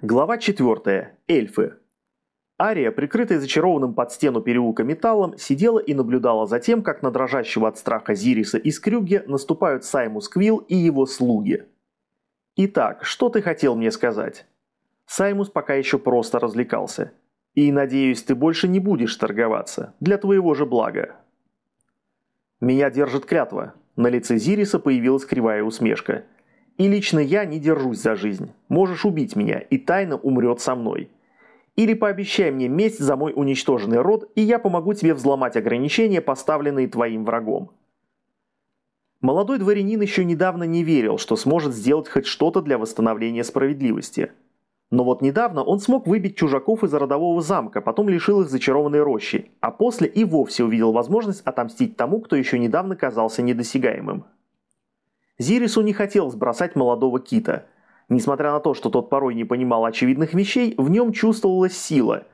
Глава 4. Эльфы. Ария, прикрытая зачарованным под стену переулка металлом, сидела и наблюдала за тем, как на дрожащего от страха Зириса и Скрюге наступают Саймус Квилл и его слуги. «Итак, что ты хотел мне сказать?» Саймус пока еще просто развлекался. «И, надеюсь, ты больше не будешь торговаться. Для твоего же блага». «Меня держит клятва». На лице Зириса появилась кривая усмешка – и лично я не держусь за жизнь. Можешь убить меня, и тайна умрет со мной. Или пообещай мне месть за мой уничтоженный род, и я помогу тебе взломать ограничения, поставленные твоим врагом. Молодой дворянин еще недавно не верил, что сможет сделать хоть что-то для восстановления справедливости. Но вот недавно он смог выбить чужаков из родового замка, потом лишил их зачарованной рощи, а после и вовсе увидел возможность отомстить тому, кто еще недавно казался недосягаемым. Зирису не хотелось бросать молодого кита. Несмотря на то, что тот порой не понимал очевидных вещей, в нем чувствовалась сила.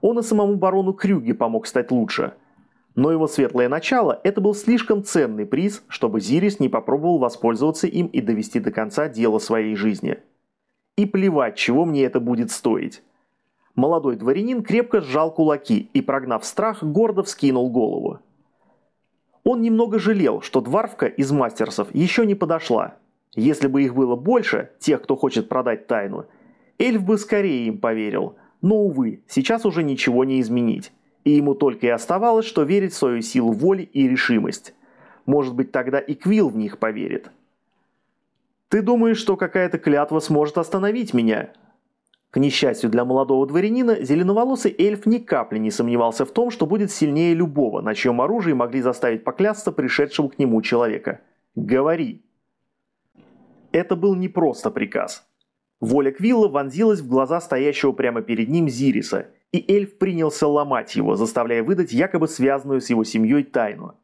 Он и самому барону Крюге помог стать лучше. Но его светлое начало – это был слишком ценный приз, чтобы Зирис не попробовал воспользоваться им и довести до конца дело своей жизни. И плевать, чего мне это будет стоить. Молодой дворянин крепко сжал кулаки и, прогнав страх, гордо вскинул голову. Он немного жалел, что Дварфка из мастерсов еще не подошла. Если бы их было больше, тех, кто хочет продать тайну, эльф бы скорее им поверил. Но, увы, сейчас уже ничего не изменить. И ему только и оставалось, что верить в свою силу воли и решимость. Может быть, тогда и Квилл в них поверит. «Ты думаешь, что какая-то клятва сможет остановить меня?» К несчастью для молодого дворянина, зеленоволосый эльф ни капли не сомневался в том, что будет сильнее любого, на чьем оружии могли заставить поклясться пришедшего к нему человека. «Говори!» Это был не просто приказ. Воля Квилла вонзилась в глаза стоящего прямо перед ним Зириса, и эльф принялся ломать его, заставляя выдать якобы связанную с его семьей тайну.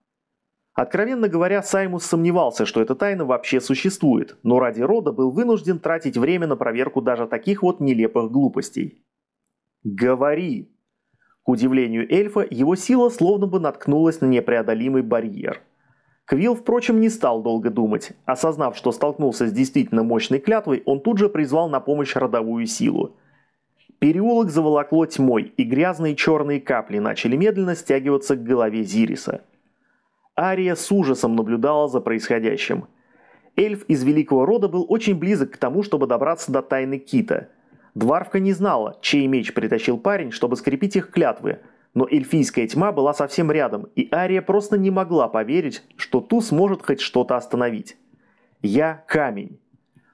Откровенно говоря, Саймус сомневался, что эта тайна вообще существует, но ради рода был вынужден тратить время на проверку даже таких вот нелепых глупостей. «Говори!» К удивлению эльфа, его сила словно бы наткнулась на непреодолимый барьер. Квилл, впрочем, не стал долго думать. Осознав, что столкнулся с действительно мощной клятвой, он тут же призвал на помощь родовую силу. Переулок заволокло тьмой, и грязные черные капли начали медленно стягиваться к голове Зириса – Ария с ужасом наблюдала за происходящим. Эльф из великого рода был очень близок к тому, чтобы добраться до тайны Кита. Дварфка не знала, чей меч притащил парень, чтобы скрепить их клятвы, но эльфийская тьма была совсем рядом, и Ария просто не могла поверить, что ту сможет хоть что-то остановить. «Я – камень».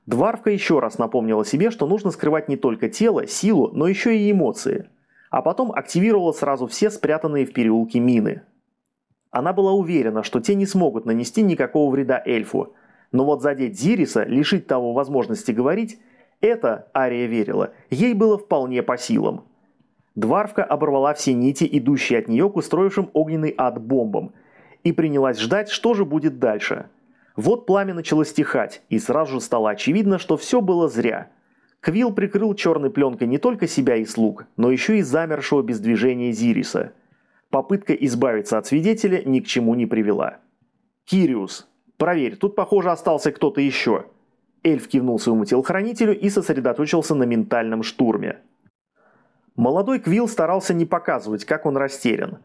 Дварфка еще раз напомнила себе, что нужно скрывать не только тело, силу, но еще и эмоции. А потом активировала сразу все спрятанные в переулке мины. Она была уверена, что те не смогут нанести никакого вреда эльфу. Но вот задеть Зириса, лишить того возможности говорить, это, Ария верила, ей было вполне по силам. Дварфка оборвала все нити, идущие от нее к устроившим огненный ад бомбам, и принялась ждать, что же будет дальше. Вот пламя начало стихать, и сразу же стало очевидно, что все было зря. Квилл прикрыл черной пленкой не только себя и слуг, но еще и замершего без движения Зириса – Попытка избавиться от свидетеля ни к чему не привела. «Кириус, проверь, тут, похоже, остался кто-то еще». Эльф кивнул своему телохранителю и сосредоточился на ментальном штурме. Молодой Квилл старался не показывать, как он растерян.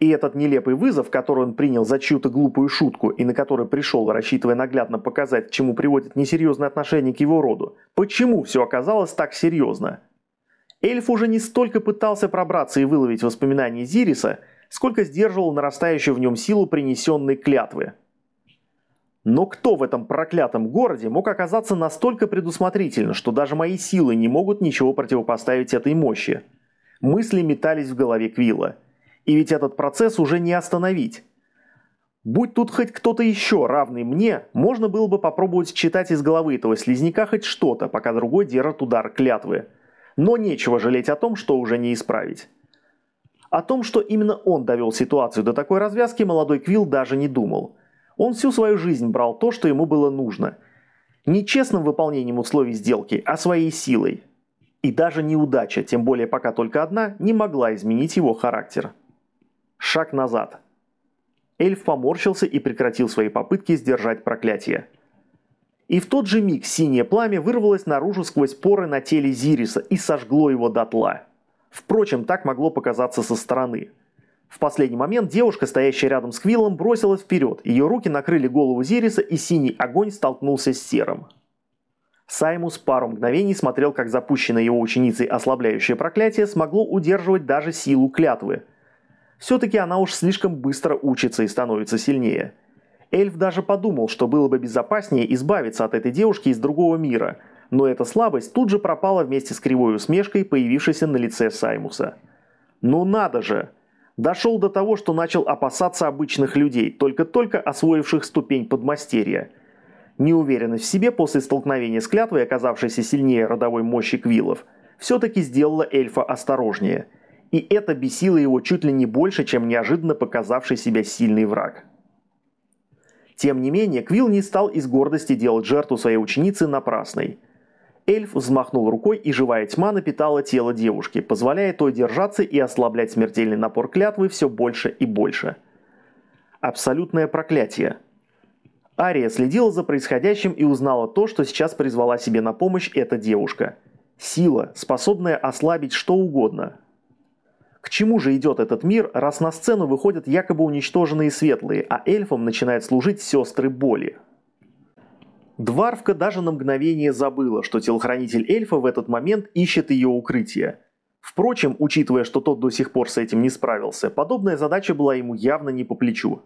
И этот нелепый вызов, который он принял за чью-то глупую шутку и на который пришел, рассчитывая наглядно показать, к чему приводит несерьезное отношение к его роду, почему все оказалось так серьезно – Эльф уже не столько пытался пробраться и выловить воспоминания Зириса, сколько сдерживал нарастающую в нем силу принесенной клятвы. Но кто в этом проклятом городе мог оказаться настолько предусмотрительно, что даже мои силы не могут ничего противопоставить этой мощи? Мысли метались в голове Квилла. И ведь этот процесс уже не остановить. Будь тут хоть кто-то еще, равный мне, можно было бы попробовать читать из головы этого слизняка хоть что-то, пока другой держит удар клятвы – но нечего жалеть о том, что уже не исправить. О том, что именно он довел ситуацию до такой развязки, молодой Квилл даже не думал. Он всю свою жизнь брал то, что ему было нужно. Не честным выполнением условий сделки, а своей силой. И даже неудача, тем более пока только одна, не могла изменить его характер. Шаг назад. Эльф поморщился и прекратил свои попытки сдержать проклятие. И в тот же миг синее пламя вырвалось наружу сквозь поры на теле Зириса и сожгло его дотла. Впрочем, так могло показаться со стороны. В последний момент девушка, стоящая рядом с Квиллом, бросилась вперед. Ее руки накрыли голову Зириса, и синий огонь столкнулся с серым. Саймус пару мгновений смотрел, как запущенное его ученицей ослабляющее проклятие смогло удерживать даже силу клятвы. Все-таки она уж слишком быстро учится и становится сильнее. Эльф даже подумал, что было бы безопаснее избавиться от этой девушки из другого мира, но эта слабость тут же пропала вместе с кривой усмешкой, появившейся на лице Саймуса. «Ну надо же!» Дошел до того, что начал опасаться обычных людей, только-только освоивших ступень подмастерья – Неуверенность в себе после столкновения с клятвой, оказавшейся сильнее родовой мощи Квиллов, все-таки сделала эльфа осторожнее. И это бесило его чуть ли не больше, чем неожиданно показавший себя сильный враг. Тем не менее, Квилл не стал из гордости делать жертву своей ученицы напрасной. Эльф взмахнул рукой, и живая тьма напитала тело девушки, позволяя той держаться и ослаблять смертельный напор клятвы все больше и больше. Абсолютное проклятие – Ария следила за происходящим и узнала то, что сейчас призвала себе на помощь эта девушка. Сила, способная ослабить что угодно. Чему же идет этот мир, раз на сцену выходят якобы уничтоженные светлые, а эльфам начинают служить сестры боли? Дварвка даже на мгновение забыла, что телохранитель эльфа в этот момент ищет ее укрытие. Впрочем, учитывая, что тот до сих пор с этим не справился, подобная задача была ему явно не по плечу.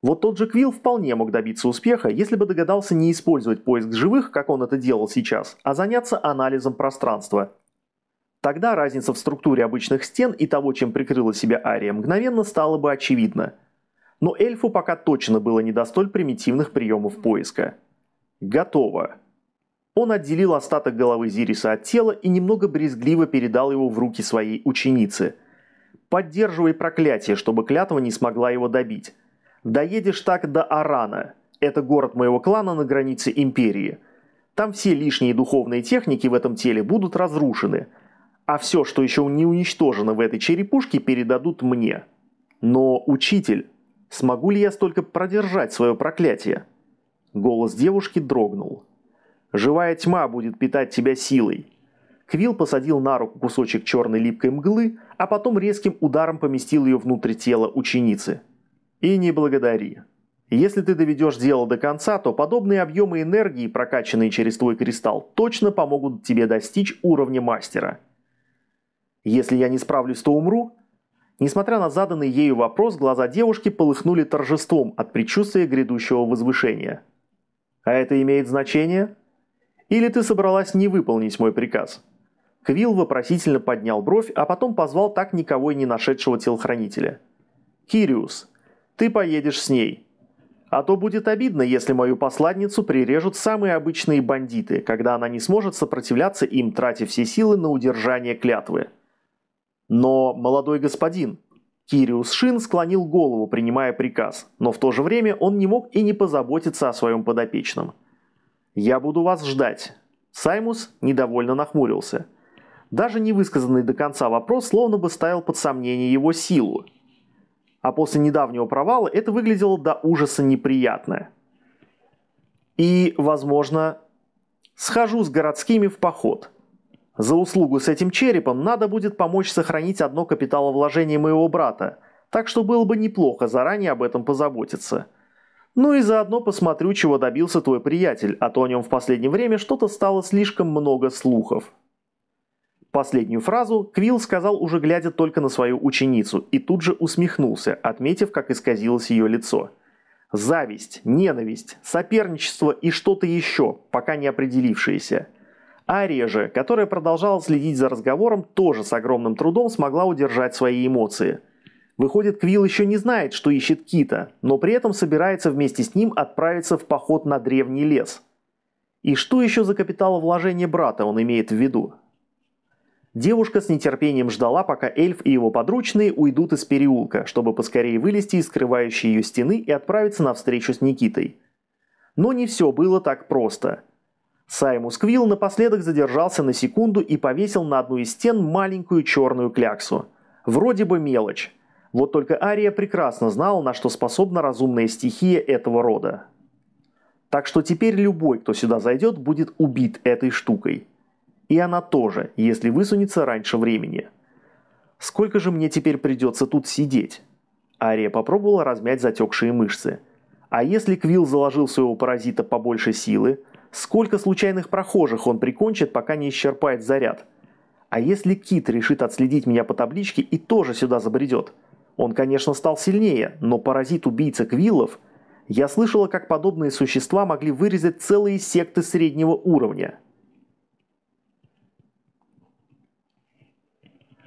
Вот тот же Квилл вполне мог добиться успеха, если бы догадался не использовать поиск живых, как он это делал сейчас, а заняться анализом пространства. Тогда разница в структуре обычных стен и того, чем прикрыла себя Ария, мгновенно стала бы очевидна. Но эльфу пока точно было не до столь примитивных приемов поиска. Готово. Он отделил остаток головы Зириса от тела и немного брезгливо передал его в руки своей ученицы. «Поддерживай проклятие, чтобы клятва не смогла его добить». Доедешь так до Арана. Это город моего клана на границе Империи. Там все лишние духовные техники в этом теле будут разрушены. А все, что еще не уничтожено в этой черепушке, передадут мне. Но, учитель, смогу ли я столько продержать свое проклятие? Голос девушки дрогнул. Живая тьма будет питать тебя силой. Квилл посадил на руку кусочек черной липкой мглы, а потом резким ударом поместил ее внутрь тела ученицы. И не благодари. Если ты доведешь дело до конца, то подобные объемы энергии, прокачанные через твой кристалл, точно помогут тебе достичь уровня мастера. Если я не справлюсь, то умру? Несмотря на заданный ею вопрос, глаза девушки полыхнули торжеством от предчувствия грядущего возвышения. А это имеет значение? Или ты собралась не выполнить мой приказ? Квилл вопросительно поднял бровь, а потом позвал так никого и не нашедшего телохранителя. «Кириус, ты поедешь с ней. А то будет обидно, если мою посладницу прирежут самые обычные бандиты, когда она не сможет сопротивляться им, тратя все силы на удержание клятвы. Но, молодой господин, Кириус Шин склонил голову, принимая приказ, но в то же время он не мог и не позаботиться о своем подопечном. «Я буду вас ждать». Саймус недовольно нахмурился. Даже невысказанный до конца вопрос словно бы ставил под сомнение его силу, а после недавнего провала это выглядело до ужаса неприятно. И, возможно, схожу с городскими в поход. За услугу с этим черепом надо будет помочь сохранить одно капиталовложение моего брата, так что было бы неплохо заранее об этом позаботиться. Ну и заодно посмотрю, чего добился твой приятель, а то о нем в последнее время что-то стало слишком много слухов. Последнюю фразу Квилл сказал уже глядя только на свою ученицу и тут же усмехнулся, отметив, как исказилось ее лицо. Зависть, ненависть, соперничество и что-то еще, пока не определившееся. Ария же, которая продолжала следить за разговором, тоже с огромным трудом смогла удержать свои эмоции. Выходит, Квилл еще не знает, что ищет Кита, но при этом собирается вместе с ним отправиться в поход на древний лес. И что еще за капиталовложение брата он имеет в виду? Девушка с нетерпением ждала, пока эльф и его подручные уйдут из переулка, чтобы поскорее вылезти из скрывающей ее стены и отправиться на встречу с Никитой. Но не все было так просто. Саймус Квилл напоследок задержался на секунду и повесил на одну из стен маленькую черную кляксу. Вроде бы мелочь. Вот только Ария прекрасно знала, на что способна разумная стихия этого рода. Так что теперь любой, кто сюда зайдет, будет убит этой штукой. И она тоже, если высунется раньше времени. Сколько же мне теперь придется тут сидеть? Ария попробовала размять затекшие мышцы. А если Квилл заложил своего паразита побольше силы, сколько случайных прохожих он прикончит, пока не исчерпает заряд? А если Кит решит отследить меня по табличке и тоже сюда забредет? Он, конечно, стал сильнее, но паразит-убийца Квиллов... Я слышала, как подобные существа могли вырезать целые секты среднего уровня.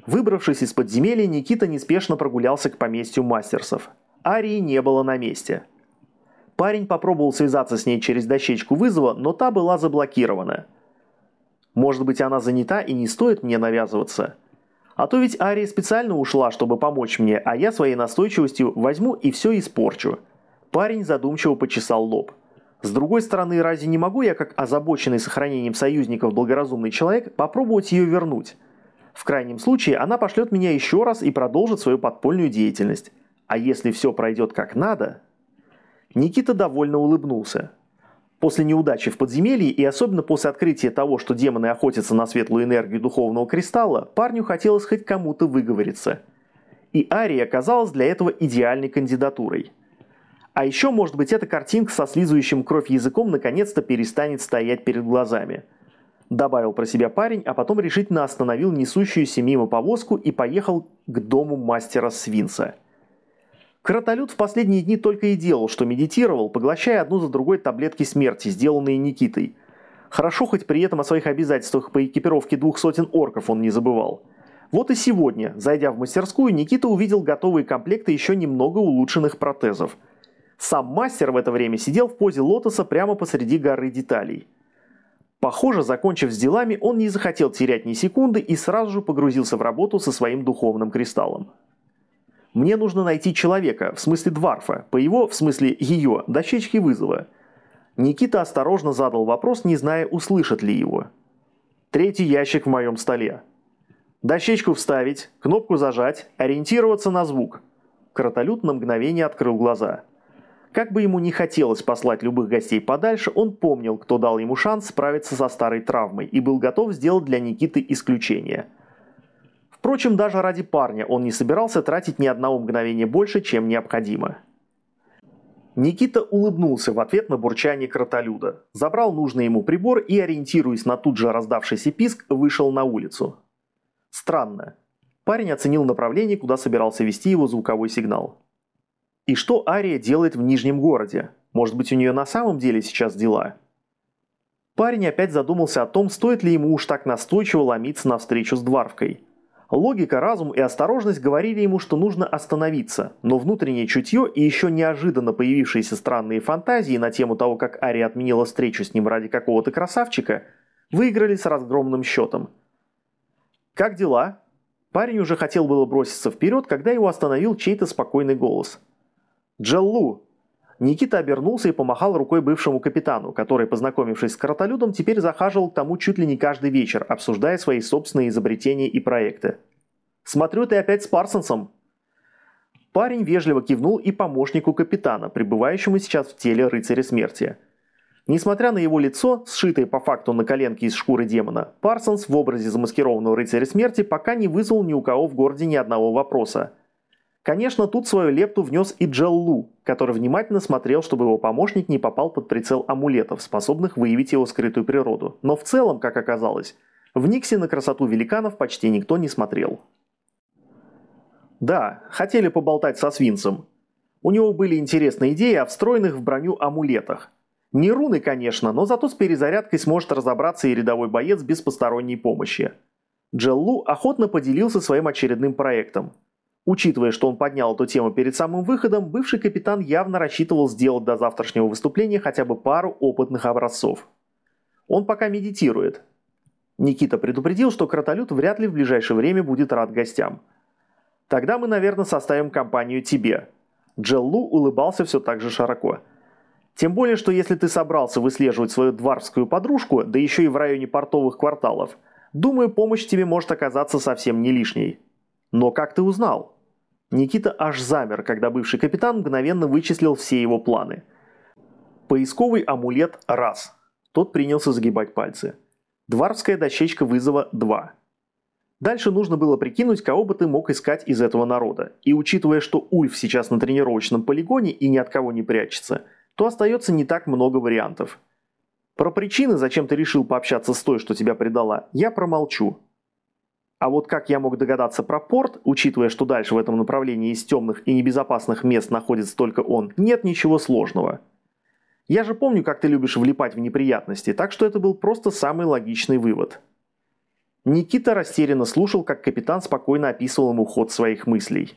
Выбравшись из подземелья, Никита неспешно прогулялся к поместью мастерсов. Арии не было на месте. Парень попробовал связаться с ней через дощечку вызова, но та была заблокирована. Может быть, она занята и не стоит мне навязываться? А то ведь Ария специально ушла, чтобы помочь мне, а я своей настойчивостью возьму и все испорчу. Парень задумчиво почесал лоб. С другой стороны, разве не могу я, как озабоченный сохранением союзников благоразумный человек, попробовать ее вернуть? В крайнем случае, она пошлет меня еще раз и продолжит свою подпольную деятельность. А если все пройдет как надо, Никита довольно улыбнулся. После неудачи в подземелье и особенно после открытия того, что демоны охотятся на светлую энергию духовного кристалла, парню хотелось хоть кому-то выговориться. И Ария оказалась для этого идеальной кандидатурой. А еще, может быть, эта картинка со слизывающим кровь языком наконец-то перестанет стоять перед глазами. Добавил про себя парень, а потом решительно остановил несущуюся мимо повозку и поехал к дому мастера Свинца – Кротолюд в последние дни только и делал, что медитировал, поглощая одну за другой таблетки смерти, сделанные Никитой. Хорошо, хоть при этом о своих обязательствах по экипировке двух сотен орков он не забывал. Вот и сегодня, зайдя в мастерскую, Никита увидел готовые комплекты еще немного улучшенных протезов. Сам мастер в это время сидел в позе лотоса прямо посреди горы деталей. Похоже, закончив с делами, он не захотел терять ни секунды и сразу же погрузился в работу со своим духовным кристаллом. Мне нужно найти человека, в смысле Дварфа, по его, в смысле ее, дощечке вызова. Никита осторожно задал вопрос, не зная, услышат ли его. Третий ящик в моем столе. Дощечку вставить, кнопку зажать, ориентироваться на звук. Кротолют на мгновение открыл глаза. Как бы ему не хотелось послать любых гостей подальше, он помнил, кто дал ему шанс справиться со старой травмой и был готов сделать для Никиты исключение – Впрочем, даже ради парня он не собирался тратить ни одного мгновения больше, чем необходимо. Никита улыбнулся в ответ на бурчание кротолюда, забрал нужный ему прибор и, ориентируясь на тут же раздавшийся писк, вышел на улицу. Странно. Парень оценил направление, куда собирался вести его звуковой сигнал. И что Ария делает в Нижнем городе? Может быть, у нее на самом деле сейчас дела? Парень опять задумался о том, стоит ли ему уж так настойчиво ломиться навстречу с Дварвкой – Логика, разум и осторожность говорили ему, что нужно остановиться, но внутреннее чутье и еще неожиданно появившиеся странные фантазии на тему того, как Ария отменила встречу с ним ради какого-то красавчика, выиграли с разгромным счетом. «Как дела?» Парень уже хотел было броситься вперед, когда его остановил чей-то спокойный голос. «Джеллу!» Никита обернулся и помахал рукой бывшему капитану, который, познакомившись с Каратолюдом, теперь захаживал к тому чуть ли не каждый вечер, обсуждая свои собственные изобретения и проекты. «Смотрю, ты опять с Парсонсом!» Парень вежливо кивнул и помощнику капитана, пребывающему сейчас в теле рыцаря смерти. Несмотря на его лицо, сшитое по факту на коленке из шкуры демона, Парсонс в образе замаскированного рыцаря смерти пока не вызвал ни у кого в городе ни одного вопроса – Конечно, тут свою лепту внес и Джеллу, который внимательно смотрел, чтобы его помощник не попал под прицел амулетов, способных выявить его скрытую природу. Но в целом, как оказалось, в Никсе на красоту великанов почти никто не смотрел. Да, хотели поболтать со свинцем. У него были интересные идеи о встроенных в броню амулетах. Не руны, конечно, но зато с перезарядкой сможет разобраться и рядовой боец без посторонней помощи. Джеллу охотно поделился своим очередным проектом – Учитывая, что он поднял эту тему перед самым выходом, бывший капитан явно рассчитывал сделать до завтрашнего выступления хотя бы пару опытных образцов. Он пока медитирует. Никита предупредил, что Кротолют вряд ли в ближайшее время будет рад гостям. Тогда мы, наверное, составим компанию тебе. Джеллу улыбался все так же широко. Тем более, что если ты собрался выслеживать свою дварскую подружку, да еще и в районе портовых кварталов, думаю, помощь тебе может оказаться совсем не лишней. Но как ты узнал? Никита аж замер, когда бывший капитан мгновенно вычислил все его планы. Поисковый амулет – раз. Тот принялся загибать пальцы. Дварвская дощечка вызова – два. Дальше нужно было прикинуть, кого бы ты мог искать из этого народа. И учитывая, что Ульф сейчас на тренировочном полигоне и ни от кого не прячется, то остается не так много вариантов. Про причины, зачем ты решил пообщаться с той, что тебя предала, я промолчу. А вот как я мог догадаться про порт, учитывая, что дальше в этом направлении из темных и небезопасных мест находится только он, нет ничего сложного. Я же помню, как ты любишь влипать в неприятности, так что это был просто самый логичный вывод. Никита растерянно слушал, как капитан спокойно описывал ему ход своих мыслей.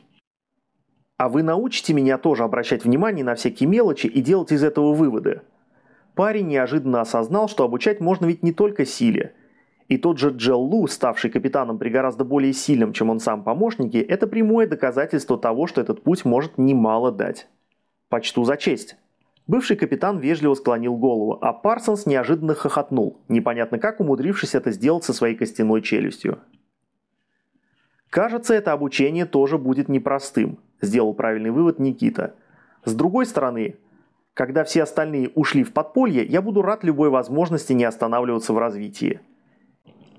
«А вы научите меня тоже обращать внимание на всякие мелочи и делать из этого выводы?» Парень неожиданно осознал, что обучать можно ведь не только силе. И тот же Джел Лу, ставший капитаном при гораздо более сильном, чем он сам помощнике, это прямое доказательство того, что этот путь может немало дать. Почту за честь. Бывший капитан вежливо склонил голову, а Парсонс неожиданно хохотнул, непонятно как умудрившись это сделать со своей костяной челюстью. «Кажется, это обучение тоже будет непростым», – сделал правильный вывод Никита. «С другой стороны, когда все остальные ушли в подполье, я буду рад любой возможности не останавливаться в развитии.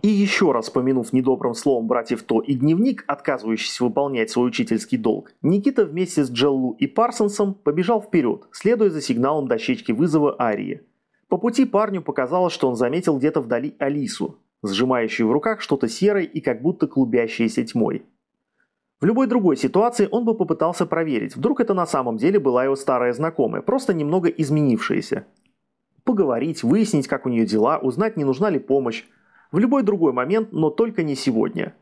И еще раз помянув недобрым словом братьев То и дневник, отказывающийся выполнять свой учительский долг, Никита вместе с Джеллу и Парсонсом побежал вперед, следуя за сигналом дощечки вызова Арии. По пути парню показалось, что он заметил где-то вдали Алису, сжимающую в руках что-то серое и как будто клубящееся тьмой. В любой другой ситуации он бы попытался проверить, вдруг это на самом деле была его старая знакомая, просто немного изменившаяся. Поговорить, выяснить, как у нее дела, узнать, не нужна ли помощь, в любой другой момент, но только не сегодня.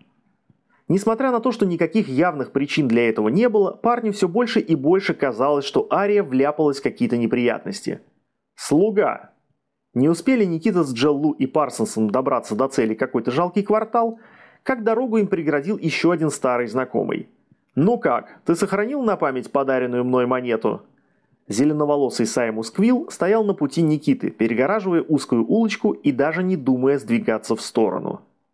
Несмотря на то, что никаких явных причин для этого не было, парню все больше и больше казалось, что Ария вляпалась в какие-то неприятности. Слуга. Не успели Никита с Джеллу и Парсонсом добраться до цели какой-то жалкий квартал, как дорогу им преградил еще один старый знакомый. «Ну как, ты сохранил на память подаренную мной монету?» Зеленоволосый Саймус Квилл стоял на пути Никиты, перегораживая узкую улочку и даже не думая сдвигаться в сторону.